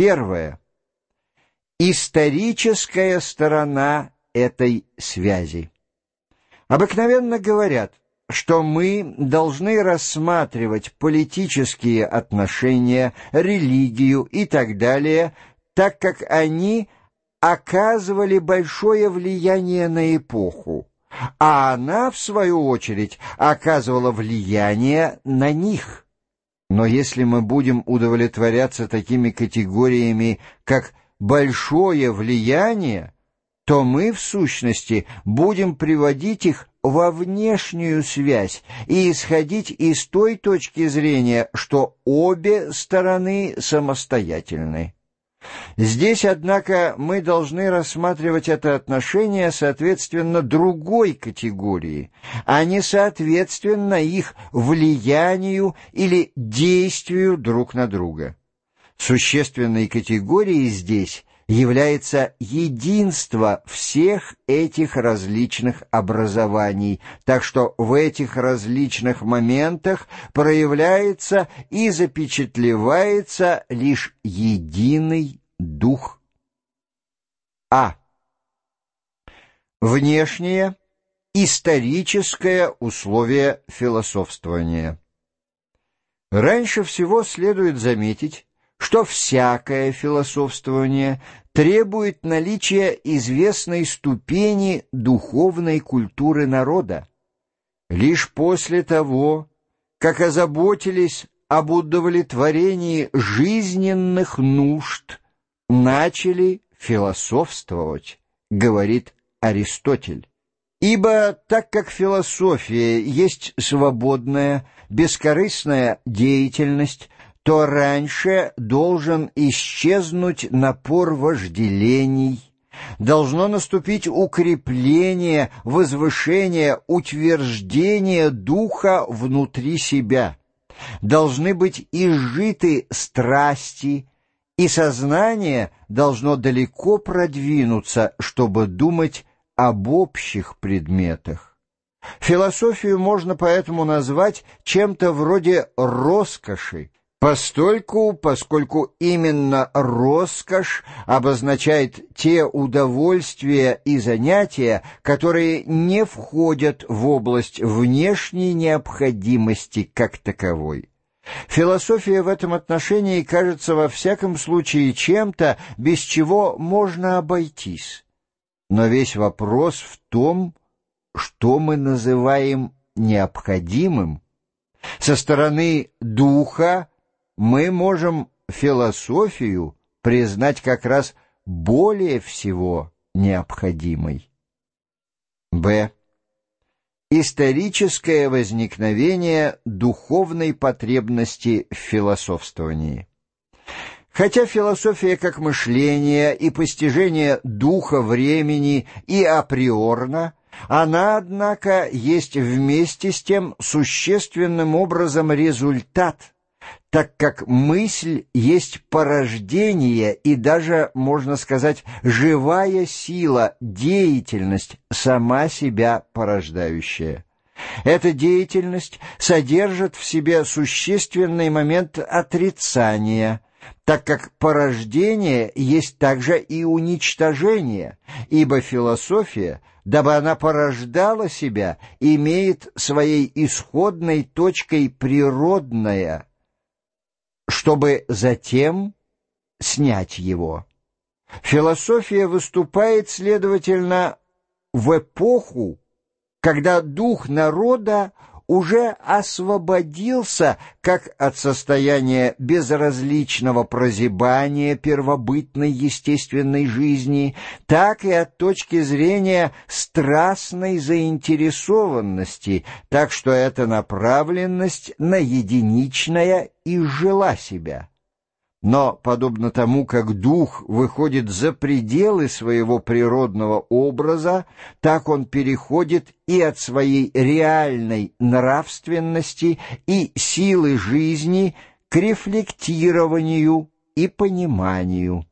Первое. Историческая сторона этой связи. Обыкновенно говорят, что мы должны рассматривать политические отношения, религию и так далее, так как они оказывали большое влияние на эпоху, а она, в свою очередь, оказывала влияние на них. Но если мы будем удовлетворяться такими категориями, как «большое влияние», то мы, в сущности, будем приводить их во внешнюю связь и исходить из той точки зрения, что обе стороны самостоятельны. Здесь, однако, мы должны рассматривать это отношение соответственно другой категории, а не соответственно их влиянию или действию друг на друга. Существенной категорией здесь является единство всех этих различных образований, так что в этих различных моментах проявляется и запечатлевается лишь единый дух. А. Внешнее историческое условие философствования. Раньше всего следует заметить, что всякое философствование требует наличия известной ступени духовной культуры народа. Лишь после того, как озаботились об удовлетворении жизненных нужд, начали философствовать, говорит Аристотель. Ибо так как философия есть свободная, бескорыстная деятельность, то раньше должен исчезнуть напор вожделений, должно наступить укрепление, возвышение, утверждение духа внутри себя. Должны быть изжиты страсти, и сознание должно далеко продвинуться, чтобы думать об общих предметах. Философию можно поэтому назвать чем-то вроде роскоши, Постольку, поскольку именно роскошь обозначает те удовольствия и занятия, которые не входят в область внешней необходимости как таковой. Философия в этом отношении кажется во всяком случае чем-то, без чего можно обойтись. Но весь вопрос в том, что мы называем необходимым. Со стороны духа мы можем философию признать как раз более всего необходимой. Б. Историческое возникновение духовной потребности в философствовании. Хотя философия как мышление и постижение духа времени и априорна, она, однако, есть вместе с тем существенным образом результат – так как мысль есть порождение и даже, можно сказать, живая сила, деятельность, сама себя порождающая. Эта деятельность содержит в себе существенный момент отрицания, так как порождение есть также и уничтожение, ибо философия, дабы она порождала себя, имеет своей исходной точкой природное – чтобы затем снять его. Философия выступает, следовательно, в эпоху, когда дух народа уже освободился как от состояния безразличного прозябания первобытной естественной жизни, так и от точки зрения страстной заинтересованности, так что эта направленность на единичное изжила себя. Но, подобно тому, как дух выходит за пределы своего природного образа, так он переходит и от своей реальной нравственности и силы жизни к рефлектированию и пониманию.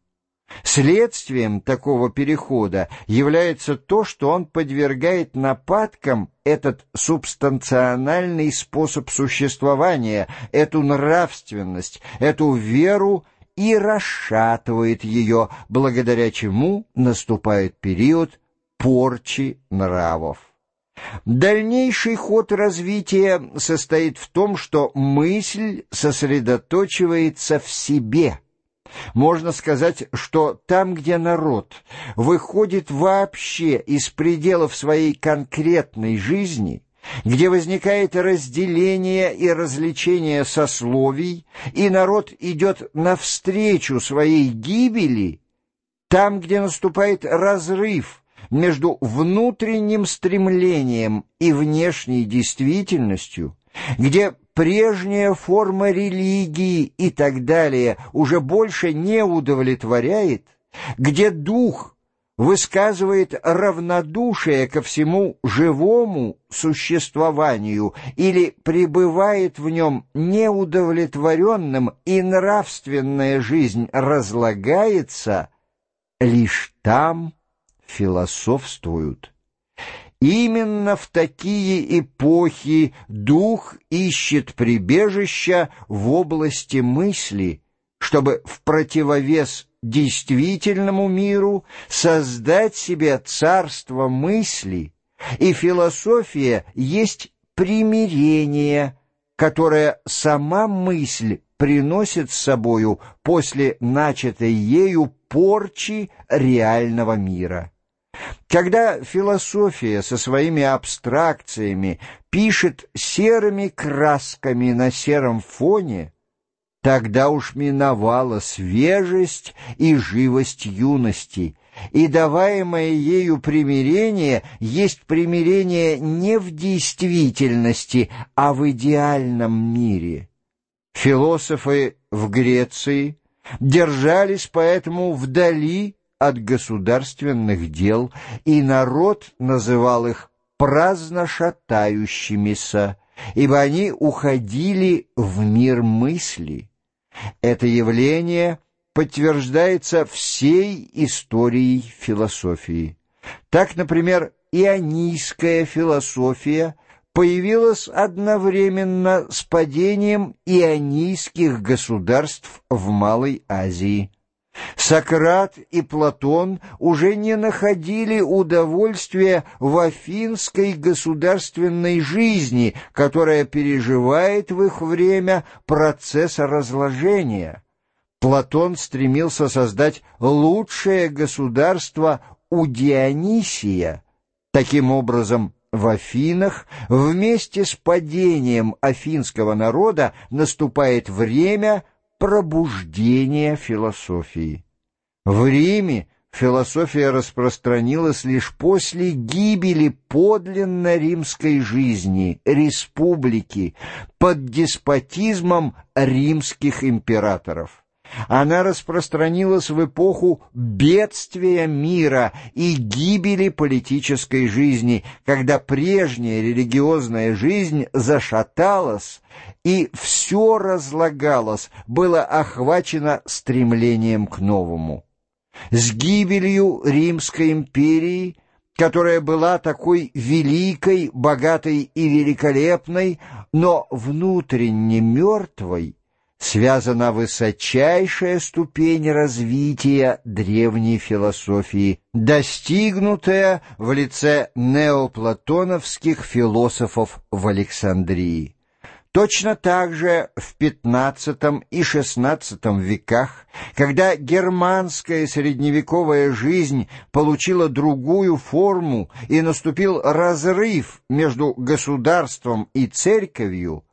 Следствием такого перехода является то, что он подвергает нападкам этот субстанциональный способ существования, эту нравственность, эту веру и расшатывает ее, благодаря чему наступает период порчи нравов. Дальнейший ход развития состоит в том, что мысль сосредоточивается в себе. Можно сказать, что там, где народ выходит вообще из пределов своей конкретной жизни, где возникает разделение и развлечение сословий, и народ идет навстречу своей гибели, там, где наступает разрыв между внутренним стремлением и внешней действительностью, где прежняя форма религии и так далее уже больше не удовлетворяет, где дух высказывает равнодушие ко всему живому существованию или пребывает в нем неудовлетворенным и нравственная жизнь разлагается, лишь там философствуют. Именно в такие эпохи дух ищет прибежища в области мысли, чтобы в противовес действительному миру создать себе царство мысли, и философия есть примирение, которое сама мысль приносит с собою после начатой ею порчи реального мира. Когда философия со своими абстракциями пишет серыми красками на сером фоне, тогда уж миновала свежесть и живость юности, и даваемое ею примирение есть примирение не в действительности, а в идеальном мире. Философы в Греции держались поэтому вдали от государственных дел, и народ называл их праздно шатающимися, ибо они уходили в мир мысли. Это явление подтверждается всей историей философии. Так, например, ионийская философия появилась одновременно с падением ионийских государств в Малой Азии. Сократ и Платон уже не находили удовольствия в афинской государственной жизни, которая переживает в их время процесс разложения. Платон стремился создать лучшее государство у Дионисия. Таким образом, в Афинах вместе с падением афинского народа наступает время – пробуждение философии. В Риме философия распространилась лишь после гибели подлинно римской жизни, республики, под деспотизмом римских императоров. Она распространилась в эпоху бедствия мира и гибели политической жизни, когда прежняя религиозная жизнь зашаталась, и все разлагалось, было охвачено стремлением к новому. С гибелью Римской империи, которая была такой великой, богатой и великолепной, но внутренне мертвой, связана высочайшая ступень развития древней философии, достигнутая в лице неоплатоновских философов в Александрии. Точно так же в XV и XVI веках, когда германская средневековая жизнь получила другую форму и наступил разрыв между государством и церковью,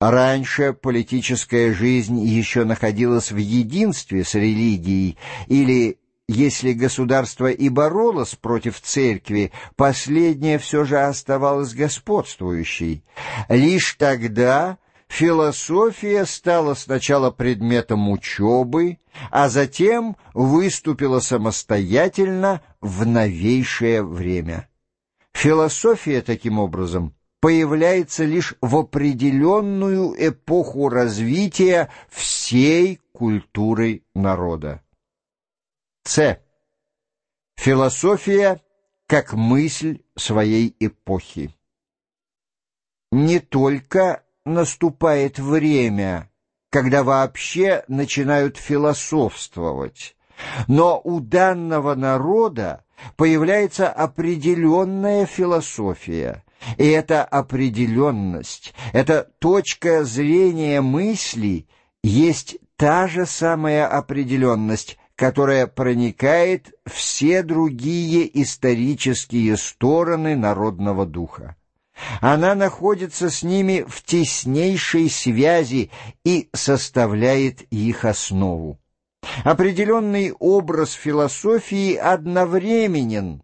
Раньше политическая жизнь еще находилась в единстве с религией, или, если государство и боролось против церкви, последняя все же оставалась господствующей. Лишь тогда философия стала сначала предметом учебы, а затем выступила самостоятельно в новейшее время. Философия, таким образом, появляется лишь в определенную эпоху развития всей культуры народа. С. Философия как мысль своей эпохи. Не только наступает время, когда вообще начинают философствовать. Но у данного народа появляется определенная философия, и эта определенность, эта точка зрения мысли есть та же самая определенность, которая проникает все другие исторические стороны народного духа. Она находится с ними в теснейшей связи и составляет их основу. Определенный образ философии одновременен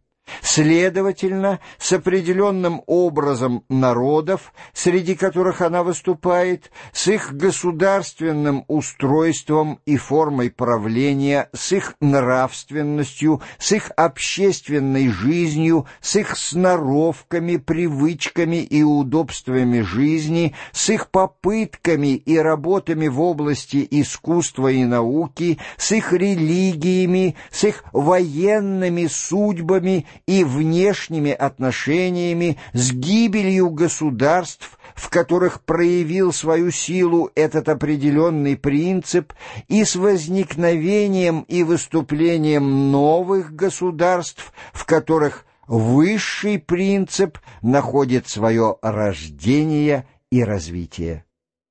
Следовательно, с определенным образом народов, среди которых она выступает, с их государственным устройством и формой правления, с их нравственностью, с их общественной жизнью, с их сноровками, привычками и удобствами жизни, с их попытками и работами в области искусства и науки, с их религиями, с их военными судьбами и внешними отношениями, с гибелью государств, в которых проявил свою силу этот определенный принцип, и с возникновением и выступлением новых государств, в которых высший принцип находит свое рождение и развитие.